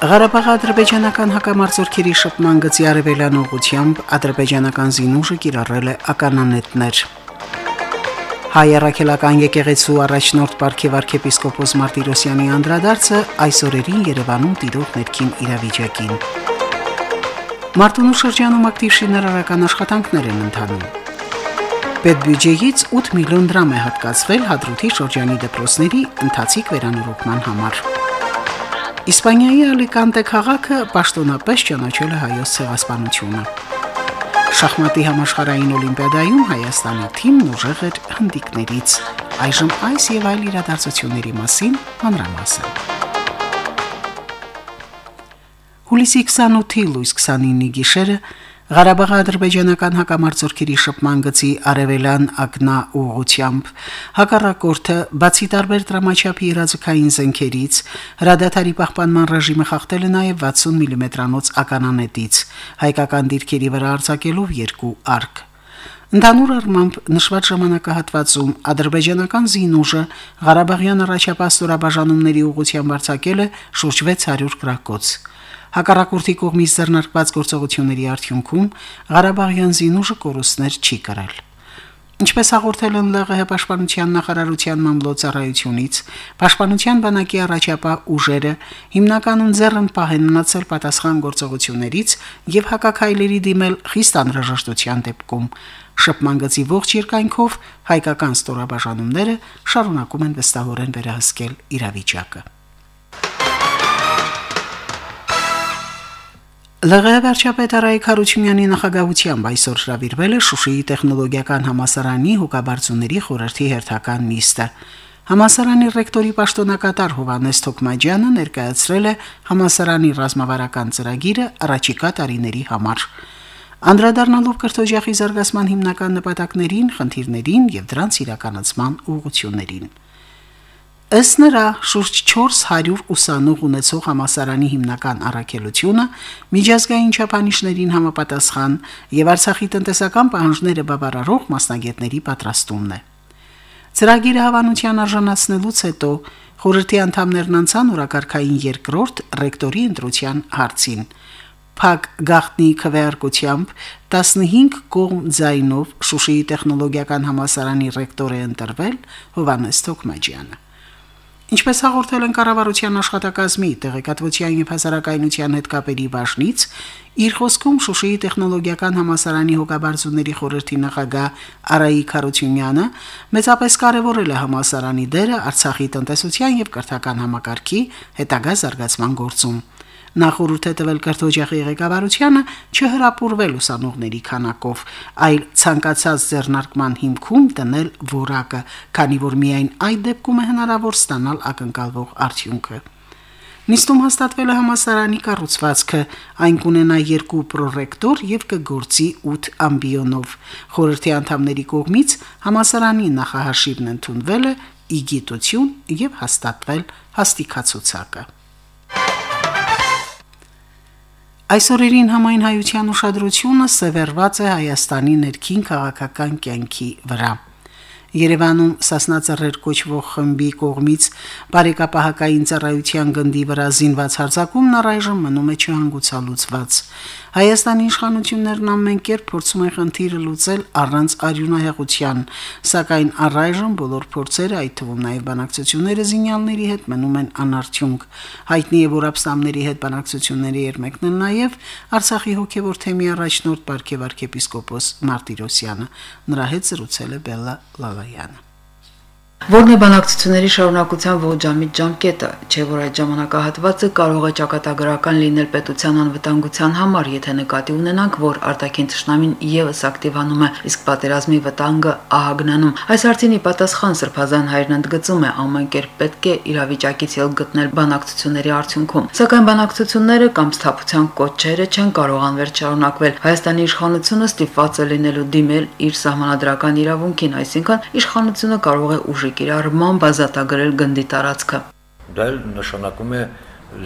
Ղարաբաղի ադրբեջանական հակամարտությունների շփման գծի արևելյան ուղությամբ ադրբեջանական զինուժը կիրառել է ականանետներ։ Հայ առաքելական եկեղեցու առաջնորդ Պարքև arczepiskopos Մարտիրոսյանի անդրադարձը այսօրերին Երևանում տիրող ներքին իրավիճակին։ Մարտունու շրջանում ակտիվ շինարարական աշխատանքներ են ընթանում։ Պետբյուջեից 8 միլիոն դրամ է հատկացվել Հադրութի շրջանի դպրոցների ընթացիկ վերանորոգման համար։ Իսպանիայի Ալիկանտե քաղաքը պաշտոնապես ճանաչել է հայոց ցեղասպանությունը։ Շախմատի համաշխարհային օլիմպիադայում Հայաստանի թիմն ուժեղ էր հնդիկներից։ Այժմ այս եւ այլ իրադարձությունների մասին մանրամասն։ Հուլիսի 28-ի լույս 29-ի գիշերը Ղարաբաղի ադրբեջանական հակամարտությունների շփման գծի արևելյան ակնա ուղությամբ հակառակորդը բացի տարբեր դրամաչափի իրազեկային զենքերից հրադադարի պահպանման ռեժիմը խախտել է նաև 60 մմ-անոց ականանետից հայկական դիրքերի վրա արձակելով երկու արկ Ընդհանուր առմամբ նշված ժամանակահատվածում ադրբեջանական զինուժը Ղարաբաղյան առաջապահ ստորաբաժանումների ուղղությամբ արձակել է շուրջ 600 գրակոց։ Հակառակորդի կողմից ձեռնարկված գործողությունների արդյունքում Ղարաբաղյան զինուժը կորուստներ չի կրել։ Ինչպես հաղորդել են ԼՂՀ պաշտպանության նախարարության մամլոյցարայությունից, պաշտպանության բանակի առաջապահ ուժերը հիմնականում ձեռն պահեն մնացել պատասխան գործողություններից եւ հակակայլերի դիմել խիստ անհրաժեշտության դեպքում։ Շփման գծի ողջ երկայնքով հայկական ստորաբաժանումները շարունակում են վստահորեն վերահսկել իրավիճակը։ ԼՂՀ վարչապետ Արայք Հարությունյանի նախագահությամբ այսօր հրավիրվել է Շուշիի տեխնոլոգիական համասարանի հուկաբարձուների խորհրդի հերթական նիստը։ Համասարանի ռեկտորի պաշտոնակատար Հովանես Թոքմաջյանը ներկայացրել է համասարանի ռազմավարական ծրագիրը առաջիկա տարիների համար։ Անդրադառնալով կրթօջախի զարգացման հիմնական նպատակներին, խնդիրներին եւ դրանց իրականացման ուղղություններին։ Ըստ նրա, շուրջ 400 ուսանող ունեցող համասարանի հիմնական առաքելությունը միջազգային չափանիշներին համապատասխան եւ Արցախի տնտեսական պահանջները բավարարող մասնագետների պատրաստումն է։ Ծրագիրը հավանության արժանացնելուց հետո խորհրդի անդամներն անցան օրակարգային երկրորդ ռեկտորի ընտրության հարցին։ Փակ գախտնի քվեարկությամբ 15 կողմ ձայնով Շուշիի տեխնոլոգիական համասարանի ռեկտոր է ընտրվել Հովանես Թոքմաջյանը։ Ինչպես հաղորդել են կառավարության աշխատակազմի տեղեկատվության եւ հասարակայնության հետ կապերի բաժնից, իր խոսքում Շուշիի տեխնոլոգիական համասարանի հոգաբարձուների խորհրդի նախագահ Արայիկ Խարությունյանը մեծապես կարևորել է համասարանի դերը Արցախի տնտեսության եւ կրթական համակարգի հետագա զարգացման գործում նախորդ է տվել կրթօջախի ղեկավարությանը չհրապուրվել ուսանողների քանակով, այլ ցանկացած ձեռնարկման հիմքում դնել որակը, քանի որ միայն այդ դեպքում է հնարավոր ստանալ ակնկալվող արդյունքը։ Նիստում հաստատվել է համասարանի կառուցվածքը, այն կունենա երկու պրոռեկտոր եւ կգործի 8 ամբիոնով։ Խորհրդի անդամների կողմից համասարանի նախահաշիվն ընդունվել է իգիտություն եւ հաստատվել հաստիկացուցակը։ Այսօրերին համայն հայության ուշադրությունը սևեռված է Հայաստանի ներքին քաղաքական կյանքի վրա։ Երևանում Սասնածռեր կոչվող խմբի կողմից բարեկապահական ծառայության գնդի վրա զինված հարձակումն առայժմ մնում է չհանգուցալուծված։ Հայաստանի իշխանություններն ամեն կերպ փորձում են խնդիրը լուծել առանց արյունահեղության, սակայն առայժմ բոլոր փորձերը, այդ թվում նաև բանակցությունները զինյալների հետ մնում են անարդյունք։ Հայտնի է, որ ապստամների հետ բանակցությունների երմեկն են նաև Արցախի հոգևոր թեմի առաջնորդ Պարքև arczepiskopos Մարտիրոսյանը։ Նրա հետ զրուցել է Բելլա Լալայանը։ Որն է բանակցությունների շարունակության ողջամիտ ժամկետը, չէ՞ որ այդ ժամանակահատվածը կարող է ճակատագրական լինել պետության անվտանգության համար, եթե նկատի ունենանք, որ արտաքին ճշնամին եւս ակտիվանում է, իսկ պատերազմի վտանգը ահագնանում։ Այս հարցին ի պատասխան Սրբազան հայրն ընդգծում է, ամեն կերպ պետք է իրավիճակից ել գտնել բանակցությունների արդյունքում։ Սակայն բանակցությունները կամ սթափության կոչերը չեն կարող անվերջ շարունակվել։ Հայաստանի իշխանությունը ստիպված է լինելու դիմել իր սահմանադրական իրավունքին, այսինքն իշխանությունը կարող է ուժի կիրառման բազատագրել գնդի տարածքը։ Դա էլ նշանակում է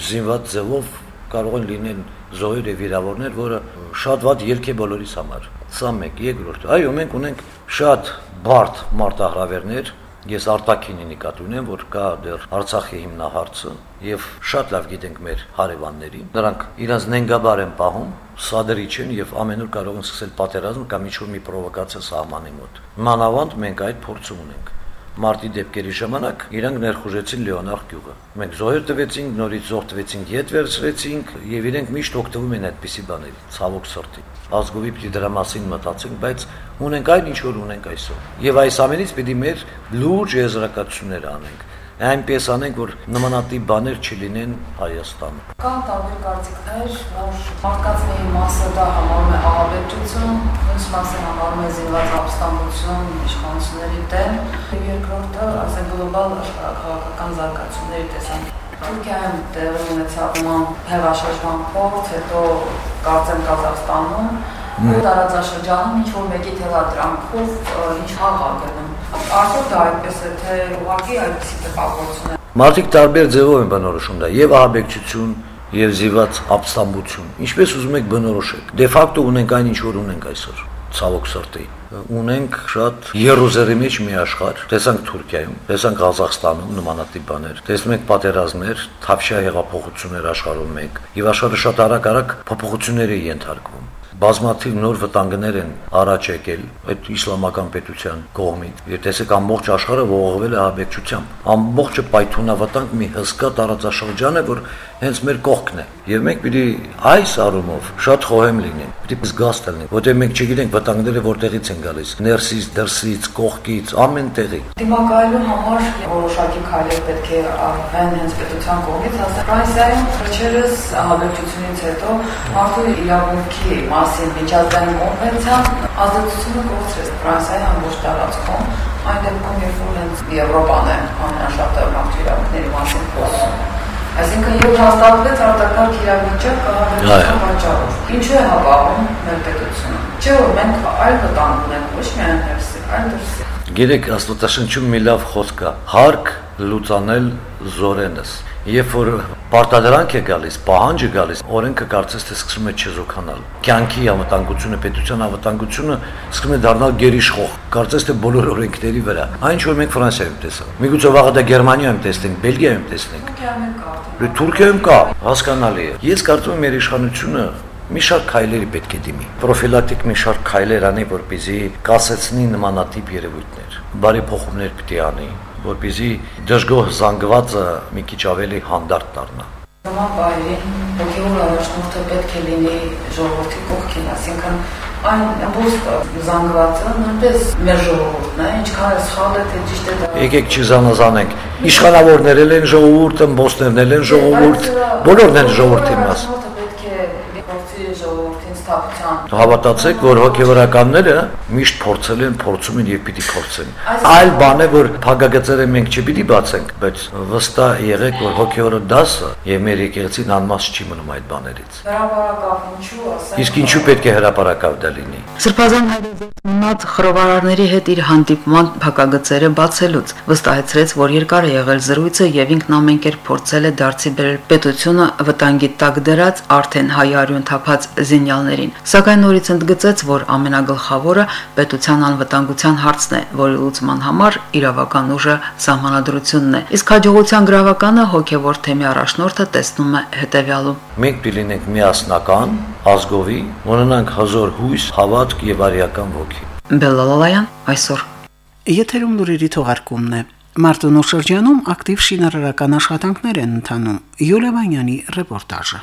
զինված ձևով կարող են լինել զոհեր եւ վիրավորներ, որը շատ վատ ելք է բոլորիս համար։ Սա մեկ, երկրորդ։ Այո, մենք ունենք շատ բարդ մարտահրավերներ, Ես արտաքինի նկատի ունեմ, որ կա դեռ Արցախի հիմնահարցը եւ շատ լավ գիտենք մեր հարևաններին։ Նրանք իրանց նենգաբար են պահում, սադրիչ են եւ ամենուր կարող են սկսել պատերազմ կամ ինչ-որ մի պրովոկացիա սահմանի մոտ։ Մանավանդ մենք այդ փորձը ունենք մարտի դեպքերի ժամանակ իրանք ներխուժեցին Լեոնար գյուղը։ Մենք զոհեր տվեցինք, նորից զոհ տվեցինք, յետ վերցրեցինք եւ իրենք միշտ օգտվում են այդպիսի բաների, ցավոք սրտի։ Ազգովի պիտի դրա մասին մտածենք, բայց ունենք այն ինչ որ ունենք այսօր։ Եվ այս ամենից պիտի մեր լուրջ եզրակացություններ անենք այնպես անենք, որ նմանատիպ բաներ չլինեն Հայաստանում։ Կան տարբեր կարծիքներ, որ մարդկանց մի մասը դա համարում է ահաբեկչություն, մյուս մասը համարում է զինված ապստամբություն իշխանությունների դեմ, եւ երկրորդը, ասենք գլոբալ քաղաքական զարգացումների տեսանյութ Թուրքիայում տեղի ունեցավ նման հեղաշրջման փորձ, հետո կարծեմ Կազախստանում, տարածաշրջանում ինչ որ մեկի թելադրանքով ինչ հաղ ա գնում Արդյոք դա այդպես է, թե ուղղակի այդպեսի տպավորություն է։ Մարդիկ տարբեր ձևով են բնորոշում դա, եւ ահաբեկչություն, եւ զիված ապստամբություն։ Ինչպես ուզում եք բնորոշեք։ Դե ֆակտո ունենք այն ինչ որ ունենք այսօր ցավոք սրտի ունենք շատ երոզերի մեջ մի աշխարհ տեսանք Թուրքիայում տեսանք Ղազախստանում նմանատիպ բաներ տեսնում ենք պատերազմներ թավշյա հեղափոխություններ աշխարհում մեկ եւ աշխարհը շատ արագ-արագ փոփոխությունների ենթարկվում բազմաթիվ նոր վտանգներ են առաջ եկել այդ իսլամական պետության կողմից։ Եվ տեսեք ամբողջ աշխարհը ողողվել է ահաբեկչությամբ։ Ամբողջը պայթունավտանգ մի հսկա տարածաշրջան է, որ հենց մեր կողքն է։ Եվ մենք պիտի այս առումով շատ խոհեմ լինենք, պիտի զգաստ լինենք, որտեղ մենք չգիտենք վտանգները որտեղից են գալիս՝ ներսից, դրսից, կողքից, ամեն տեղի։ Դիմակայելու համար որոշակի քայլեր պետք է արվեն հենց պետության կողմից, հաստատ Ֆրանսիայում վերջերս ահաբեկչությունից հետո մարդու իրավունքի մասին միջազգային կոնվենցիան ազդեցությունը կորցրեց Ֆրանսիայի ամբողջ տարածքում այն դեպքում, երբ որ հենց Եվրոպան է ամենաշատ մարդու իրավունքների մասին խոսում Այսինքն երբ հաստատվեց արտակարգ իրավիճակ ահաբեկչության պատճառով, ինչու է հապաղում մեր պետությունը։ Չէ՞ որ մենք այլ վտանգ ունենք, ոչ միայն ներսի, այլ դրսի։ Գիտեք, Աստվածաշնչում մի լավ խոսք կա. «Հարկ լուծանել զորենս»։ Երբ որ պարտադրանք է գալիս, պահանջ է գալիս, օրենքը կարծես թե սկսում է չեզոքանալ։ Կյանքի անվտանգությունը, պետության անվտանգությունը սկսում է դառնալ գերիշխող, կարծես թե բոլոր օրենքների վրա։ Այն ինչ որ մենք Ֆրանսիայում տեսանք։ Միգուցե վաղը դա Գերմանիայում տեսնենք, Բելգիայում տեսնենք։ Դե Թուրքիայում կա, հասկանալի է։ Ես կարծում եմ մեր իշխանությունը մի շարք քայլերի պետք է դիմի։ Պրոֆիլակտիկ մի շարք քայլեր անի, որպեսզի կասեցնի նմանատիպ երևույթներ։ Բարի փոխումներ է անի, որպեսզի դժգոհ զանգվածը մի քիչ ավելի հանդարտ դառնա։ Նման բայրին հոգևոր առաջնորդը պետք է լինի ժողովրդի կողքին, ասինքն այն ամբողջ զանգվածը նույնպես մեր ժողովուրդն է, ինչքան է սխալ է, թե ճիշտ է դա։ Եկեք չզանազանենք։ Իշխանավորներն են ժողովուրդը, բոսներն են ժողովուրդ, բոլորն են ժողովրդի մաս ստապության։ Հավատացեք, որ հոգեվորականները միշտ փորձել են, փորձում են եւ պիտի փորձեն։ Այլ բան է, որ փագագծերը մենք չպիտի բացենք, բայց վստահ եղեք, որ հոգեորը դասը եւ մեր եկեղեցին անմաս չի մնում այդ բաներից։ Հրապարակավ ինչու ասեմ։ Իսկ ինչու պետք է հրապարակավ դա լինի։ Սրբազան հայրեզերծնած խռովարարների հետ իր հանդիպման փակագծերը բացելուց վստահեցրեց, որ երկար է եղել զրույցը եւ ինքն ամեն կերպ փորձել է դարձի բերել պետությունը վտանգի տակ դրած արդեն հայ արյուն թափած զինյալների գործիչներին, սակայն նորից ընդգծեց, որ ամենագլխավորը պետության անվտանգության հարցն է, որի լուծման համար իրավական ուժը սահմանադրությունն է։ Իսկ հաջողության գրավականը հոգևոր թեմի առաջնորդը տեսնում է հետևյալում. Մենք պիտի միասնական, ազգովի, ունենանք հզոր հույս, հավատք եւ արիական ոգի։ Բելալալայան այսօր Եթերում լուրերի թողարկումն է։ Մարտունու շրջանում ակտիվ շինարարական աշխատանքներ են ընթանում։ Յուլիա Վանյանի ռեպորտաժը։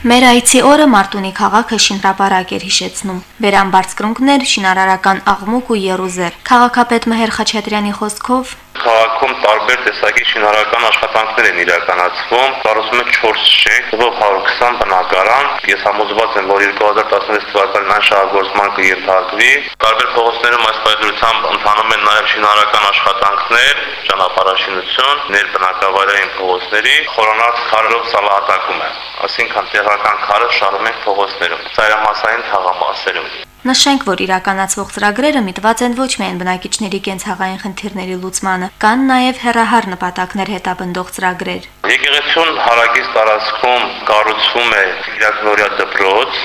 Մեր այցի օրը Մարտունի քաղաքը շինրապարակ էր հիշեցնում։ Վերամբարձկրունկներ, շինարարական աղմուկ ու երուզեր։ Քաղաքապետ Մհեր Խաչատրյանի խոսքով Քաղաքում տարբեր տեսակի շինարարական աշխատանքներ են իրականացվում։ Կառուցում է 4 շենք, ով 120 բնակարան։ Ես համոզված եմ, որ 2016 թվականին այն շահագործման կընթացվի։ Տարբեր փողոցներում այս պայծրությամբ ընթանում են նաև շինարարական աշխատանքներ, ճանապարհաշինություն, ներբնակավայրային փողոցների խորանարդ քարերով սալահատակում է։ Այսինքն տեղական քարը շարում են փողոցներում, ծայրամասային թաղամասերում։ Նշենք, որ իրականացվող ծրագրերը միտված են ոչ միայն բնակիչների կենցաղային խնդիրների լուծմանը, կան նաև հերահար նպատակներ հետապնդող ծրագրեր։ Եկեղեցուն հարագից տարածքում կառուցվում է իրականորյա դպրոց,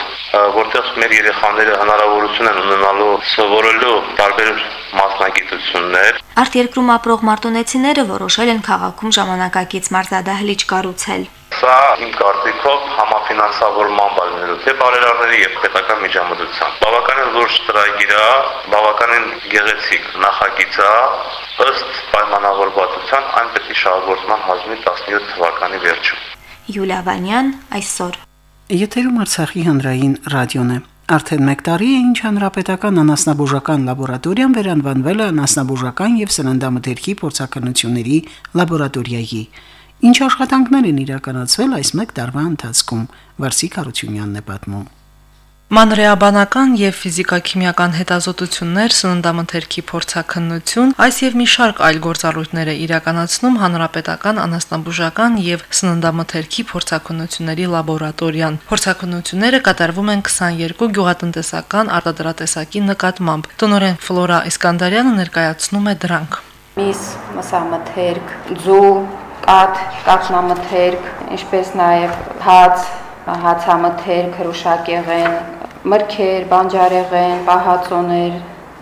որտեղ մեր երեխաները հնարավորություն են ունենալու սովորելու տարբեր մասնագիտություններ։ Արտերկրում ապրող մարտունեցիները որոշել են քաղաքում ժամանակակից մարզադահլիճ կառուցել։ Սա իմ կարծիքով համաֆինանսավորման բաժնելու թե բարերարների եւ պետական միջամտությամբ։ Բավականին լուրջ ծրագիր է, բավականին գեղեցիկ նախագիծ է, ըստ պայմանավորվածության այն պետք է շահագործման հանձնի 17 թվականի վերջում։ Յուլիա Վանյան այսօր Եթերում Արցախի հանրային ռադիոն է։ Արդեն 1 տարի է ինչ հանրապետական անասնաբուժական լաբորատորիան վերանվանվել է անասնաբուժական եւ սննդամթերքի փորձակնությունների լաբորատորիայի։ Ինչ աշխատանքներ են իրականացվել այս 1 տարվա ընթացքում, Վարսիկ Հարությունյանն է պատմում։ Մանրեաբանական եւ ֆիզիկա-քիմիական հետազոտություններ, սննդամթերքի փորձակնություն, այս եւ մի շարք այլ գործառույթներ է իրականացնում Հանրապետական անասնաբուժական եւ սննդամթերքի փորձակնությունների լաբորատորիան։ Փորձակնությունները կատարվում են 22 գյուղատնտեսական արտադրատեսակի նկատմամբ։ Տնորեն Ֆլորա Իսկանդարյանը ներկայացնում է դրանք։ Միս, մսամթերք, ձու, կաթ, կաթնամթերք, ինչպես նաև հաց, հացամթերք, հրուշակեղեն, մրգեր, բանջարեղեն, պահածոներ,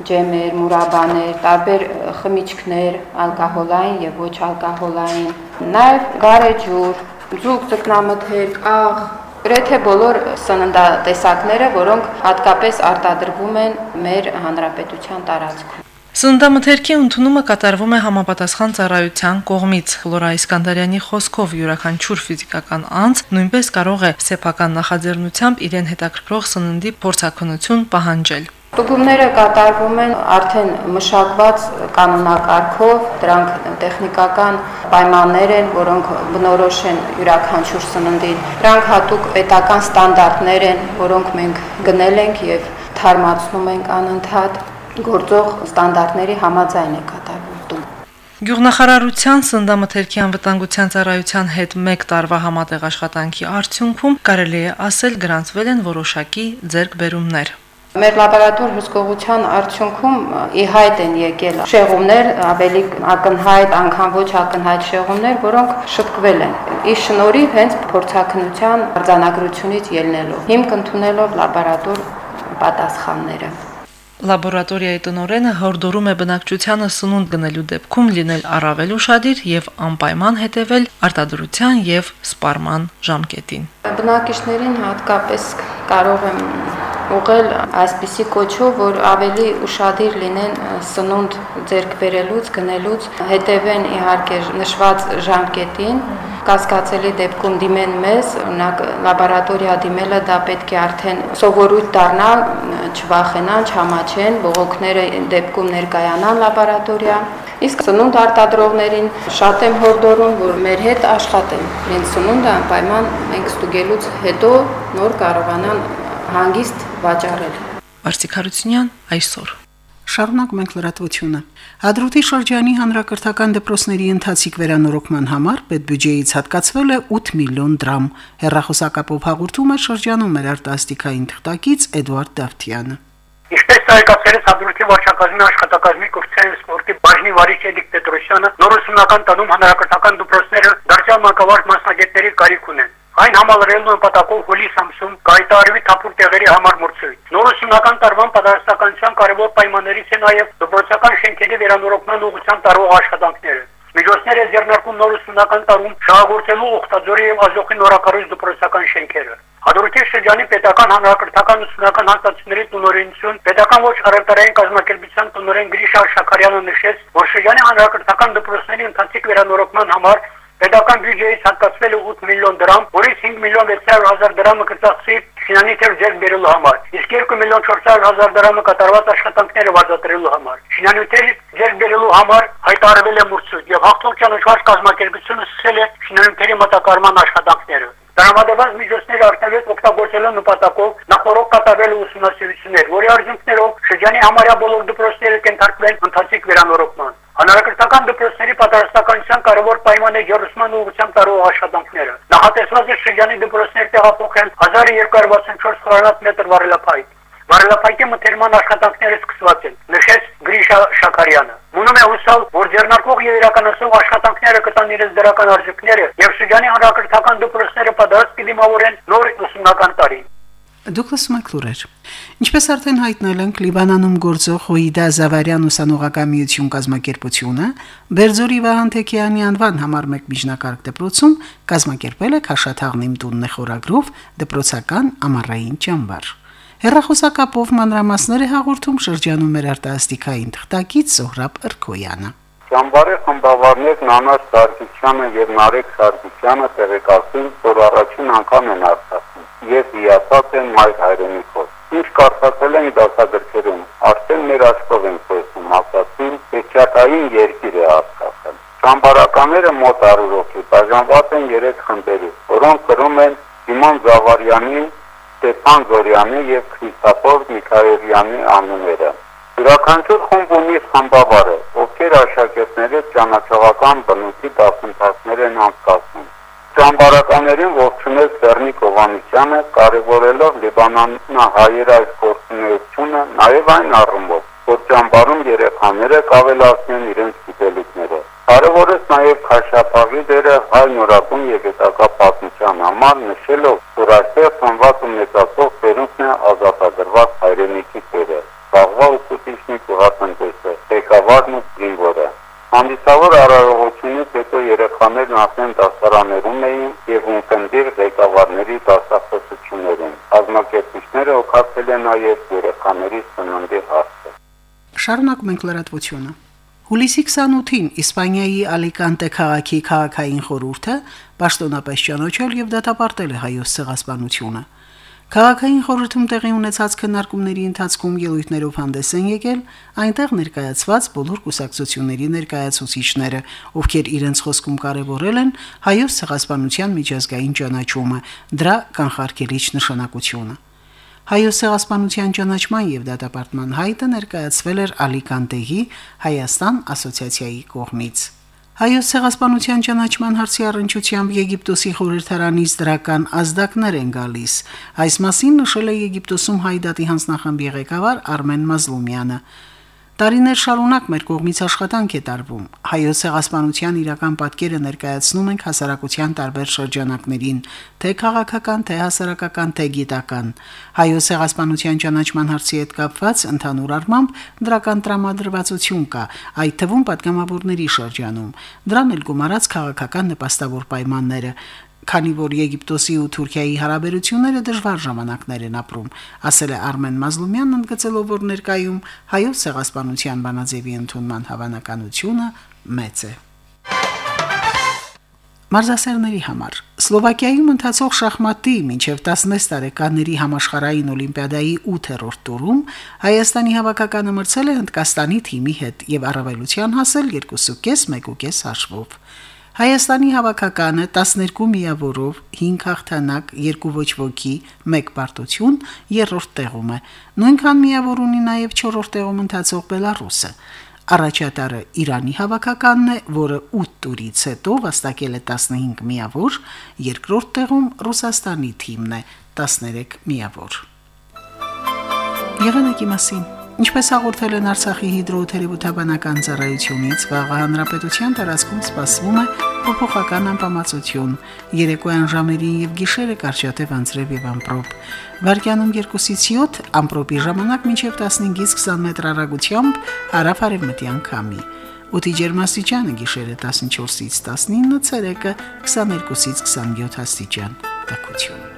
ջեմեր, մուրաբաներ, տարբեր խմիչքներ, ալկոհոլային եւ ոչ ալկոհոլային, նաև գարեջուր, ձուկ, ձկնամթերք, աղ, Գրեթե բոլոր սննդատեսակները, որոնք հատկապես արտադրվում են մեր հանրապետության տարածքում։ Սննդամթերքի ընդունումը կատարվում է համապատասխան ծառայության կողմից։ Ֆլորա Իսկանդարյանի խոսքով յուրաքանչյուր ֆիզիկական անձ նույնպես կարող է սեփական նախաձեռնությամբ իրեն հետաքրքրող սննդի փորձակնություն պահանջել։ Ստուգումները կատարվում են արդեն մշակված կանոնակարգով, դրանք տեխնիկական պայմաններ են, որոնք բնորոշ են յուրաքանչյուր սննդին։ Դրանք հատուկ պետական ստանդարտներ են, որոնք մենք գնել ենք եւ թարմացնում ենք անընդհատ գործող ստանդարտների համաձայն է կատարվում։ Գյուղնախարարության սննդամթերքի անվտանգության ծառայության հետ 1 տարվա համատեղ աշխատանքի արդյունքում կարելի է ասել գրանցվել են որոշակի ձեռքբերումներ։ Մեր լաբորատոր հսկողության արդյունքում ի հայտ են եկել շեղումներ, ավելի ակնհայտ, անգամ ոչ ակնհայտ շեղումներ, որոնք շտկվել են։ Ի շնորհիվ հենց փորձակնության արձանագրությունից ելնելով, հիմք ընդունելով լաբորատոր պատասխանները։ Լաբորատորիայի տնօրենը հորդորում է բնակչությանը սնունդ գնելու դեպքում լինել առավել ուշադիր եւ անպայման հետևել արտադրության եւ սպառման ժամկետին։ Բնակիչներին հատկապես կարող եմ ուղղել այսպիսի կոչով, որ ավելի ուշադիր լինեն սնունդ ձեռք բերելուց, գնելուց, հետևեն իհարկե նշված ժամկետին, կասկածելի դեպքում դիմեն մեզ, օրինակ լաբորատորիա դիմելը դա պետք է արդեն սովորույթ դառնա, չվախենան, չհամաչեն, բողոքները դեպքում ներկայանան լաբորատորիա։ Իսկ սնունդ արտադրողներին շատ եմ հորդորում, որ մեր հետ աշխատեն։ Իրենց սնունդը անպայման մենք ստուգելուց հետո նոր կարողանան հանգիստ վաճառել։ Արսիկ Հարությունյան այսօր Շարունակում ենք լրատվությունը։ Հադրութի շրջանի հանրակրթական դպրոցների ընթացիկ վերանորոգման համար պետբյուջեից հատկացվել է 8 միլիոն դրամ։ Հերրախոսակապով հաղորդում է շրջանում մեր արտասթիկային թղթակից Էդվարդ Դավթյանը։ Ինչպես ցայկացերից Հադրութի վարչակազմի աշխատակազմի կուրսային սպորտի բաժնի վարիչ Էդիկ Պետրոսյանը նոր ուսումնական տանում հանրակրթական դպրոցները դարձյալ մանկավարժ մասնագետների կարիք ունեն։ Այն համալրելու նպատակով հուլիս ամսում կայտարվի թափուր տեղերի համար մրցույթ։ Նոր ուսումնական տարվան պատասխանատվության կարևոր պայմաններից է նաև դպրոցական շենքերի վերանորոգման ուղղությամբ տարվող աշխատանքները։ Միջոցներ է ձեռնարկում նոր ուսումնական տարում շահագործելու Օխտաձորի եւ Ազոխի նորակառույց դպրոցական շենքերը։ Հադրութի շրջանի պետական հանրակրթական ուսումնական հաստատությունների տնօրինություն, պետական ոչ առևտրային կազմակերպության տնօրեն Գրիշա Շաքարյանը նշեց, որ շրջանի հանրակրթական դպրոցների ընթացիկ վերանորոգման համար Պետական բյուջեից հատկացվել է 8 միլիոն դրամ, որից 5 միլիոն 600 հազար դրամը կծախսի շինանի թեր ձեռք բերելու համար, իսկ 2 միլիոն 400 հազար դրամը կատարված աշխատանքները վարձատրելու համար։ Շինանյութերի ձեռք բերելու համար հայտարարվել է մրցույթ եւ հաղթող ճանաչված կազմակերպությունը սկսել է շինանյութերի մտակարման աշխատանքները։ Տրամադրված միջոցները արտավեց օգտագործելու նպատակով նախորդ կատարվել ուսումնասիրություններ, որի արդյունքներով շրջանի համարյա բոլոր դպրոցները կենթարկվեն ընթացիկ վերանորոգման։ Հանրակրթական դպրոցների պատրաստականության կարևոր պայման է ջերուսման ուղղությամբ տարող աշխատանքները։ Նախատեսված է շրջանի դպրոցներ տեղափոխել 1264 քվադրատ մետր վարելափայտ։ Վարելափայտի մթերման աշխատանքները սկսված են, նշեց Գրիշա Շաքարյանը։ Մնում է հուսալ, որ ձեռնարկող եւ իրականացող աշխատանքները կտան իրենց դրական արժեքները եւ շրջանի հանրակրթական դպրոցները պատրաստ կդիմավորեն նոր ուսումնական տարին։ Դուք լսում եք լուրեր։ Ինչպես արդեն հայտնել ենք, Լիբանանում գործող Հոիդա Զավարյան ուսանողական միություն կազմակերպությունը Բերձորի Վահան Թեքյանի անվան համար 1 միջնակարգ դպրոցում կազմակերպել է Քաշաթաղնիմ տունն խորագրով դպրոցական ամառային ճամբար։ Հերրախոսակապով մանրամասները հաղորդում շրջանում մեր արտասթիկային թղթակից Զոհրաբ Ըրքոյանը։ Ճամբարի խմբավարներ Նանա Սարգսյանը եւ Նարեկ Սարգսյանը տեղեկացին, որ առաջին անգամ են Արցախում եւ հիացած են մայր հայրենիքով։ Ինչ կարծացել են դասագրքերում, արդեն մեր աշխով են խոսում, ասացին, պեչատային երկիր է Արցախը։ Ճամբարականները մոտ 100 հոգի բաժանված են 3 խմբերի, որոնք կրում են Սիմոն Զավարյանի, Ստեփան Զորյանի եւ Քրիստոֆոր Միքայելյանի անունները։ Յուրաքանչյուր խումբ ունի խմբավարը, ովքեր աշակերտները ճանաչողական բնույթի դասընթացներ են անցկացնում։ Ճամբարականներին ողջունել Սերնիկ Հովանեսյանը, կարևորելով Լիբանանահայեր այս գործունեությունը նաև այն առումով, որ ճամբարում երեխաները կավելացնեն իրենց գիտելիքները։ Կարևորեց նաև Քաշապաղի դերը հայ նորակուն եւ հետագա պատմության համար, նշելով, որ այստեղ ծնված ու մեծացող ծերունքն է ազատագրված հայրենիքի ղեկավարն ու զինվորը։ Հանդիսավոր արարողությունից հետո երեխաներն ասեն դասարաներում էին եւ ունկնդիր ղեկավարների դասախոսություններում։ Ազգակերպիչները օգտվել են նաեւ երեխաների սննդի հարցը։ Շարունակում ենք լրատվությունը։ Հուլիսի 28-ին Իսպանիայի Ալիկանտե քաղաքի քաղաքային խորհուրդը պաշտոնապես ճանաչել եւ դատապարտել է հայոց ցեղասպանությունը։ Քաղաքային խորհրդում տեղի ունեցած քննարկումների ընթացքում ելույթներով հանդես են եկել այնտեղ ներկայացված բոլոր կուսակցությունների ներկայացուցիչները, ովքեր իրենց խոսքում կարևորել են հայոց ցեղասպանության միջազգային ճանաչումը, դրա կանխարգելիչ նշանակությունը։ Հայոց ցեղասպանության ճանաչման եւ դատապարտման հայտը ներկայացվել էր Ալիկանտեի Հայաստան ասոցիացիայի կողմից։ Հայոց ցեղասպանության ճանաչման հարցի առընչությամբ Եգիպտոսի խորհրդարանից դրական ազդակներ են գալիս։ Այս մասին նշել է Եգիպտոսում հայդատի հանձնախմբի ղեկավար Արմեն Մազլումյանը։ Տարիներ շարունակ մեր կողմից աշխատանք է տարվում։ Հայոց ցեղասպանության իրական պատկերը ներկայացնում ենք հասարակության տարբեր շրջանակներին, թե քաղաքական, թե հասարակական, թե գիտական։ Հայոց ցեղասպանության ճանաչման հարցի հետ կապված ընդհանուր առմամբ դրական տրամադրվածություն կա, այդ թվում պատգամավորների շրջանում։ Դրան էլ գումարած քաղաքական նպաստավոր պայմանները քանի որ Եգիպտոսի ու Թուրքիայի հարաբերությունները դժվար ժամանակներ են ապրում, ասել է Արմեն Մազլումյանն ընդգծելով, որ ներկայում հայոց ցեղասպանության բանաձևի ընդունման հավանականությունը մեծ է։ Մարզասերների համար. Սլովակիայում ընթացող շախմատի մինչև 16 տարեկանների համաշխարհային օլիմպիադայի 8-րդ տուրում Հայաստանի հավաքականը մրցել է Հնդկաստանի թիմի հետ եւ առավելության հասել 2.5-1.5 հաշվով։ Հայաստանի հավաքականը 12 միավորով 5 հաղթանակ, 2 ոչ ոքի, 1 պարտություն երրորդ տեղում է։ Նույնքան միավոր ունի նաև 4-րդ տեղում ընթացող Բելարուսը։ Առաջատարը Իրանի հավաքականն է, որը 8 տուրից հետո վաստակել է 15 միավոր, երկրորդ տեղում Ռուսաստանի թիմն է 13 միավոր։ Եղանակի մասին Ինչպես հաղորդել են Արցախի հիդրոթերապևտաբանական ծառայությունից, վաղ հանրապետության տարածքում սպասվում է փոփոխական անբավարարություն։ Երեկոյան ժամերին եւ գիշերը կարճատև անձրև եւ ամպրոպ։ Վարկյանում 2-ից 7, ամպրոպի ժամանակ մինչև 15-ից 20 մետր հեռագությամբ հարավ-արևմտյան քամի։ Օդի ջերմաստիճանը գիշերը 14-ից 19, ցերեկը 22-ից 27 աստիճան։ Տակություն։